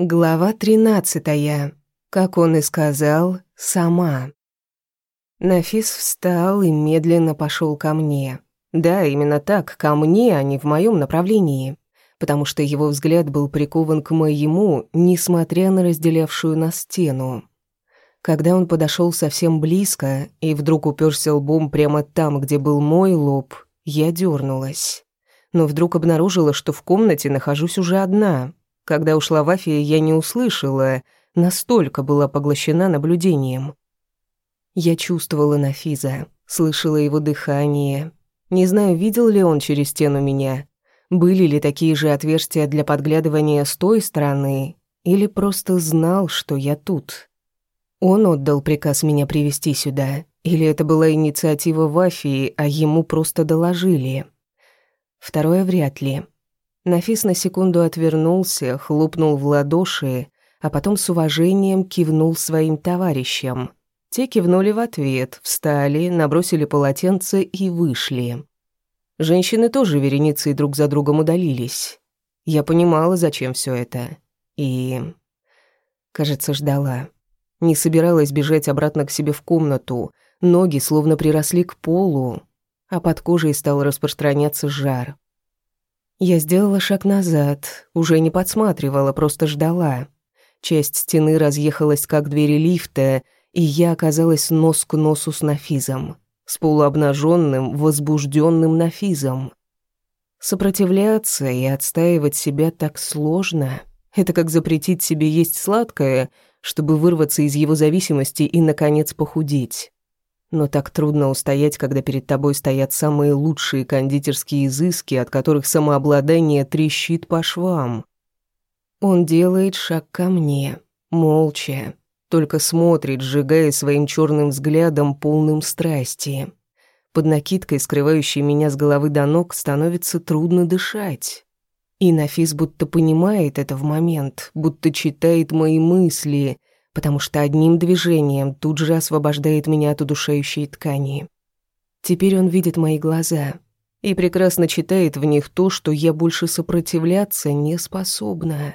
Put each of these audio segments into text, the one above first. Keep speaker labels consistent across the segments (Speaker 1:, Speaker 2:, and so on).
Speaker 1: Глава тринадцатая. Как он и сказал, сама. Нафис встал и медленно пошел ко мне. Да, именно так, ко мне, а не в моем направлении. Потому что его взгляд был прикован к моему, несмотря на разделявшую нас стену. Когда он подошел совсем близко и вдруг уперся лбом прямо там, где был мой лоб, я дернулась. Но вдруг обнаружила, что в комнате нахожусь уже одна, когда ушла в Афия, я не услышала, настолько была поглощена наблюдением. Я чувствовала Нафиза, слышала его дыхание. Не знаю, видел ли он через стену меня. Были ли такие же отверстия для подглядывания с той стороны, или просто знал, что я тут. Он отдал приказ меня привести сюда, или это была инициатива Вафии, а ему просто доложили. Второе вряд ли. Нафис на секунду отвернулся, хлопнул в ладоши, а потом с уважением кивнул своим товарищам. Те кивнули в ответ, встали, набросили полотенце и вышли. Женщины тоже вереницей друг за другом удалились. Я понимала, зачем все это. И... Кажется, ждала. Не собиралась бежать обратно к себе в комнату. Ноги словно приросли к полу, а под кожей стал распространяться жар. Я сделала шаг назад, уже не подсматривала, просто ждала. Часть стены разъехалась, как двери лифта, и я оказалась нос к носу с Нафизом, с полуобнаженным, возбужденным Нафизом. Сопротивляться и отстаивать себя так сложно. Это как запретить себе есть сладкое, чтобы вырваться из его зависимости и, наконец, похудеть. Но так трудно устоять, когда перед тобой стоят самые лучшие кондитерские изыски, от которых самообладание трещит по швам. Он делает шаг ко мне, молча, только смотрит, сжигая своим черным взглядом, полным страсти. Под накидкой, скрывающей меня с головы до ног, становится трудно дышать. И Нафис будто понимает это в момент, будто читает мои мысли, потому что одним движением тут же освобождает меня от удушающей ткани. Теперь он видит мои глаза и прекрасно читает в них то, что я больше сопротивляться не способна.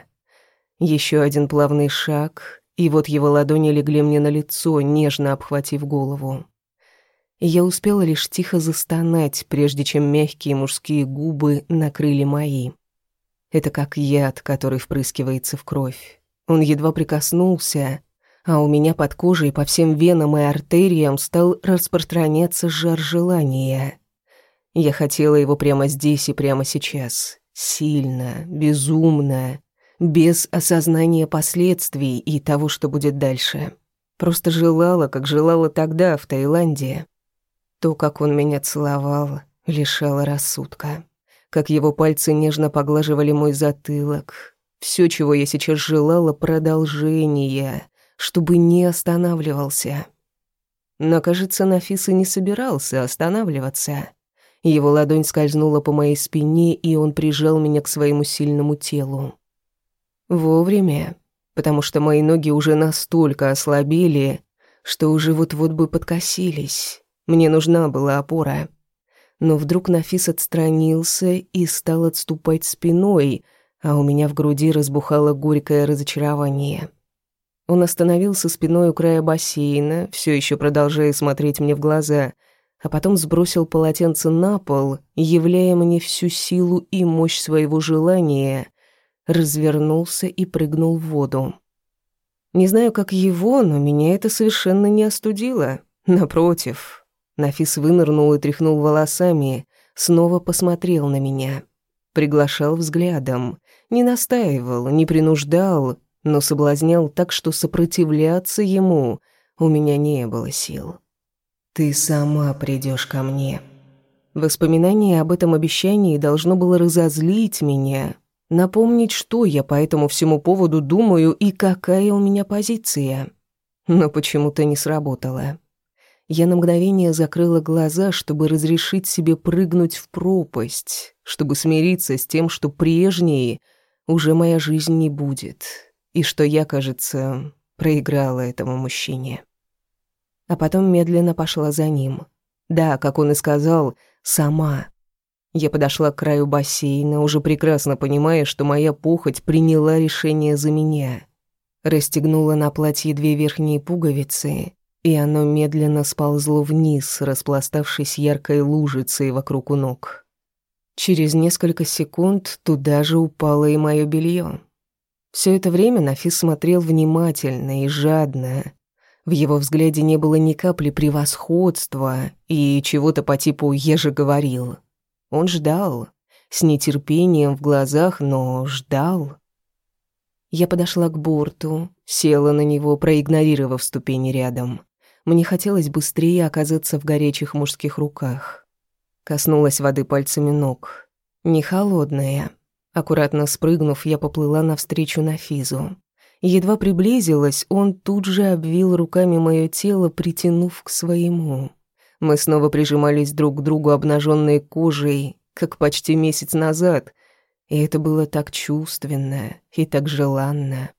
Speaker 1: Еще один плавный шаг, и вот его ладони легли мне на лицо, нежно обхватив голову. Я успела лишь тихо застонать, прежде чем мягкие мужские губы накрыли мои. Это как яд, который впрыскивается в кровь. Он едва прикоснулся, а у меня под кожей по всем венам и артериям стал распространяться жар желания. Я хотела его прямо здесь и прямо сейчас. Сильно, безумно, без осознания последствий и того, что будет дальше. Просто желала, как желала тогда, в Таиланде. То, как он меня целовал, лишало рассудка. Как его пальцы нежно поглаживали мой затылок. Все, чего я сейчас желала, продолжения чтобы не останавливался. Но, кажется, Нафис и не собирался останавливаться. Его ладонь скользнула по моей спине, и он прижал меня к своему сильному телу. Вовремя, потому что мои ноги уже настолько ослабели, что уже вот-вот бы подкосились. Мне нужна была опора. Но вдруг Нафис отстранился и стал отступать спиной, а у меня в груди разбухало горькое разочарование. Он остановился спиной у края бассейна, все еще продолжая смотреть мне в глаза, а потом сбросил полотенце на пол, являя мне всю силу и мощь своего желания, развернулся и прыгнул в воду. Не знаю, как его, но меня это совершенно не остудило. Напротив. Нафис вынырнул и тряхнул волосами, снова посмотрел на меня. Приглашал взглядом. Не настаивал, не принуждал, но соблазнял так, что сопротивляться ему у меня не было сил. «Ты сама придешь ко мне». Воспоминание об этом обещании должно было разозлить меня, напомнить, что я по этому всему поводу думаю и какая у меня позиция. Но почему-то не сработало. Я на мгновение закрыла глаза, чтобы разрешить себе прыгнуть в пропасть, чтобы смириться с тем, что прежней уже моя жизнь не будет и что я, кажется, проиграла этому мужчине. А потом медленно пошла за ним. Да, как он и сказал, сама. Я подошла к краю бассейна, уже прекрасно понимая, что моя похоть приняла решение за меня. Расстегнула на платье две верхние пуговицы, и оно медленно сползло вниз, распластавшись яркой лужицей вокруг ног. Через несколько секунд туда же упало и мое белье. Все это время Нафис смотрел внимательно и жадно. В его взгляде не было ни капли превосходства и чего-то по типу «я же говорил». Он ждал, с нетерпением в глазах, но ждал. Я подошла к борту, села на него, проигнорировав ступени рядом. Мне хотелось быстрее оказаться в горячих мужских руках. Коснулась воды пальцами ног. Не холодная. Аккуратно спрыгнув, я поплыла навстречу Нафизу. Едва приблизилась, он тут же обвил руками мое тело, притянув к своему. Мы снова прижимались друг к другу обнаженной кожей, как почти месяц назад, и это было так чувственно и так желанно.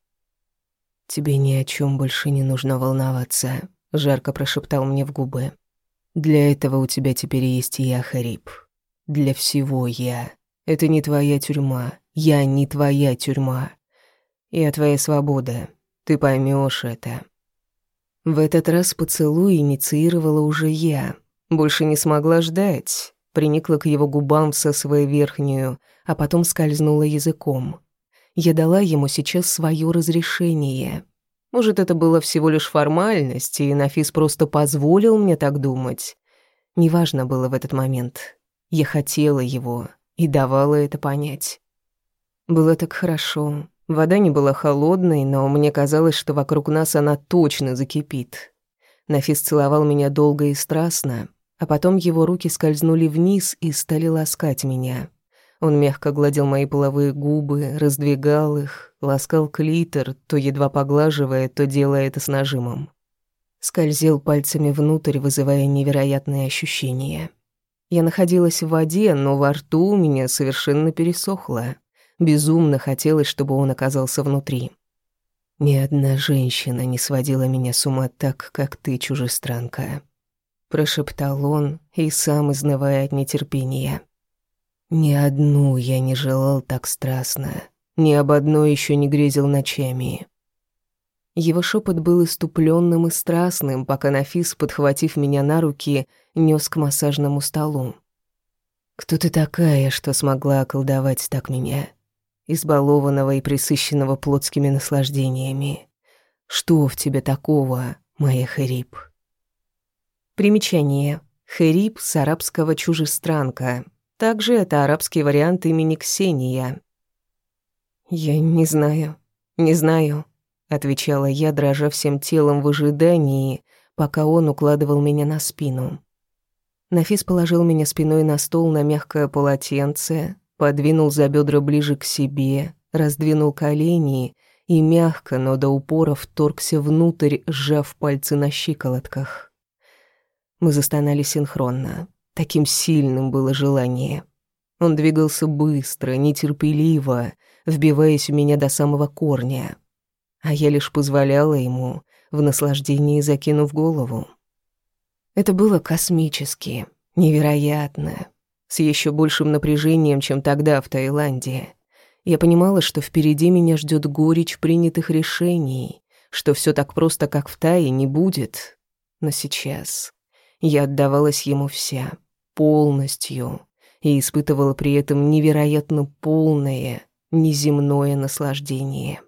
Speaker 1: «Тебе ни о чем больше не нужно волноваться», — жарко прошептал мне в губы. «Для этого у тебя теперь есть я, Хариб. Для всего я. Это не твоя тюрьма. Я не твоя тюрьма. Я твоя свобода. Ты поймешь это». В этот раз поцелуй инициировала уже я. Больше не смогла ждать. Приникла к его губам, всасывая верхнюю, а потом скользнула языком. Я дала ему сейчас свое разрешение. Может, это было всего лишь формальность, и Нафис просто позволил мне так думать. Неважно было в этот момент. Я хотела его и давала это понять. Было так хорошо, Вода не была холодной, но мне казалось, что вокруг нас она точно закипит. Нафис целовал меня долго и страстно, а потом его руки скользнули вниз и стали ласкать меня. Он мягко гладил мои половые губы, раздвигал их, ласкал клитор, то едва поглаживая, то делая это с нажимом. Скользил пальцами внутрь, вызывая невероятные ощущения. Я находилась в воде, но во рту у меня совершенно пересохло. Безумно хотелось, чтобы он оказался внутри. Ни одна женщина не сводила меня с ума так, как ты, чужестранка. Прошептал он, и сам изнывая от нетерпения. Ни одну я не желал так страстно, ни об одной еще не грезил ночами. Его шепот был иступленным и страстным, пока Нафис, подхватив меня на руки, нес к массажному столу. «Кто ты такая, что смогла околдовать так меня? избалованного и присыщенного плотскими наслаждениями. Что в тебе такого, моя Хэриб? Примечание. Хэриб с арабского «чужестранка». Также это арабский вариант имени Ксения. «Я не знаю, не знаю», — отвечала я, дрожа всем телом в ожидании, пока он укладывал меня на спину. Нафис положил меня спиной на стол на мягкое полотенце, подвинул за бедра ближе к себе, раздвинул колени и мягко, но до упора вторгся внутрь, сжав пальцы на щиколотках. Мы застонали синхронно. Таким сильным было желание. Он двигался быстро, нетерпеливо, вбиваясь в меня до самого корня. А я лишь позволяла ему, в наслаждении закинув голову. Это было космически, невероятно, с еще большим напряжением, чем тогда в Таиланде. Я понимала, что впереди меня ждет горечь принятых решений, что все так просто, как в Тае, не будет. Но сейчас я отдавалась ему вся, полностью, и испытывала при этом невероятно полное, неземное наслаждение.